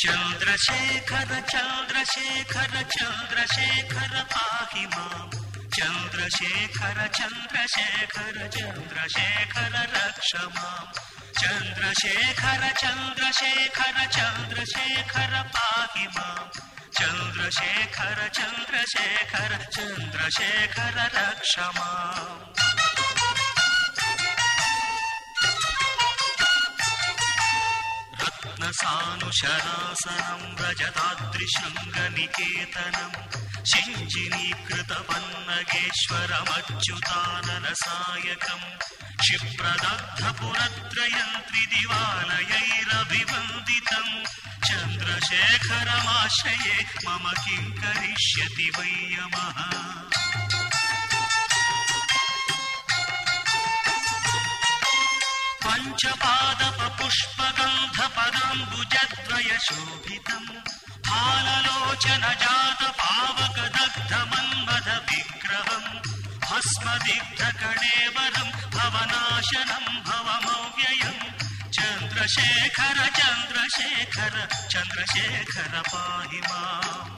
चन्द्रशेखर चन्द्रशेखर चन्द्रशेखर पाहि माम् चन्द्रशेखर चन्द्रशेखर चन्द्रशेखर रक्ष माम् चन्द्रशेखर चन्द्रशेखर चन्द्रशेखर पाहि माम् चन्द्रशेखर चन्द्रशेखर चन्द्रशेखर रक्ष माम् रत्नसानुशरासनं व्रजतादृशृङ्गनिकेतनम् शिञ्जिनीकृतपन्नगेश्वरमच्युताननसायकम् क्षिप्रदग्धपुरत्रयम् त्रिदिवालयैरभिवन्दितम् चन्द्रशेखरमाश्रये मम किं करिष्यति वै यमः पञ्चपादपपुष्पगन्धपदाम्बुजद्वयशोभितम् फाललोचन जात पावकदग्ध मन्मथ विग्रहम् भस्मदिग्धकणेवरम् भवनाशनम् भवमव्ययम् चन्द्रशेखर चन्द्रशेखर चन्द्रशेखर पाहि माम्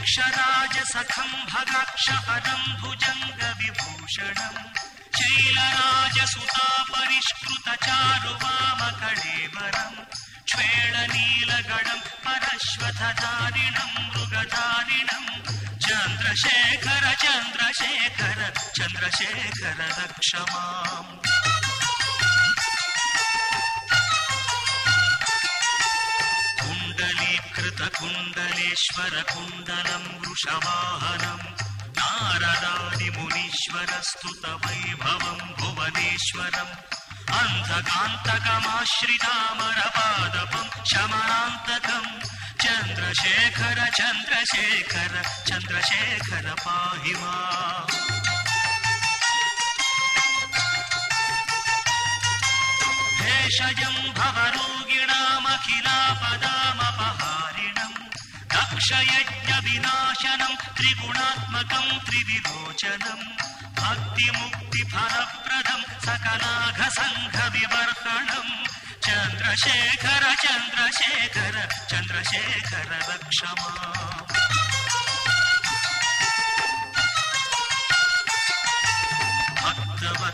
यक्षराजसखम् भगाक्ष पदम् भुजङ्ग विभूषणम् शैलराजसुता परिष्कृत मृगधारिणम् चन्द्रशेखर चन्द्रशेखर चन्द्रशेखर रक्ष कुण्डलेश्वर कुण्डलम् वृषवाहनम् नारदादिमुनीश्वरस्तुत वैभवम् भुवनेश्वरम् अन्धकान्तकमाश्रितामरपादपम् शमनान्तकम् चन्द्रशेखर चन्द्रशेखर चन्द्रशेखर पाहि माम् भेषजम् भवरोगिणामखिलापदामपहारिणम् दक्षयज्ञविनाशनम् त्रिगुणात्मकम् त्रिविलोचनम् भक्तिमुक्तिफलप्रदम् सकलाघसङ्घविवर्षणम् चन्द्रशेखर चन्द्रशेखर चन्द्रशेखर रक्ष माम्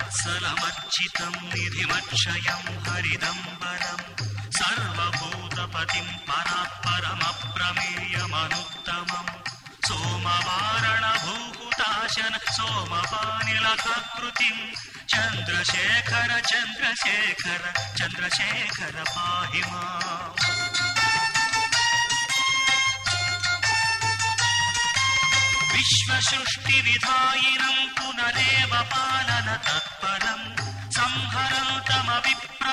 भक्तवत्सलमर्चितम् निधिमक्षयम् हरिदम्बरम् సర్వభూతపతిం పరాపరమ ప్రమేయమనుత్తమం సోమవారణ భూకుతాశన సోమపానిలకృతిం చంద్రశేఖర చంద్రశేఖర చంద్రశేఖర పాహి మా. విశ్వసృష్టివిధాయినం పునరేవ పాలన తత్పరం. సంహరంతమభిప్రాయం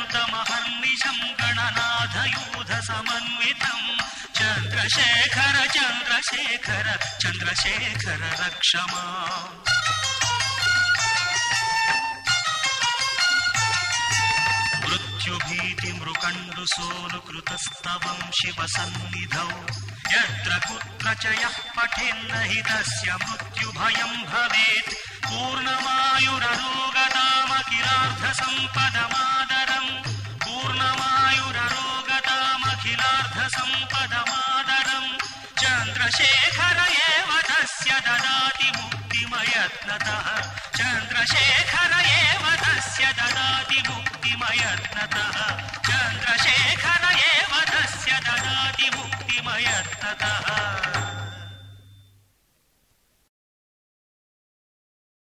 क्रीडयन्तमहर्निशम् गणनाथयूध समन्वितम् चन्द्रशेखर चन्द्रशेखर चन्द्रशेखर रक्ष माम् मृत्युभीति मृकण्डु सोऽनुकृतस्तवम् शिव सन्निधौ यत्र कुत्र च यः पठेन्न हि तस्य मृत्युभयम् भवेत् पूर्णमायुररोगतामखिलार्धसम्पदमादरम् पूर्णमायुररोगतामखिलार्धसम्पदमादरम् चन्द्रशेखर एव तस्य ददाति मुक्तिमयत्नतः चन्द्रशेखर एव तस्य ददाति मुक्तिमयत्नतः चन्द्रशेखर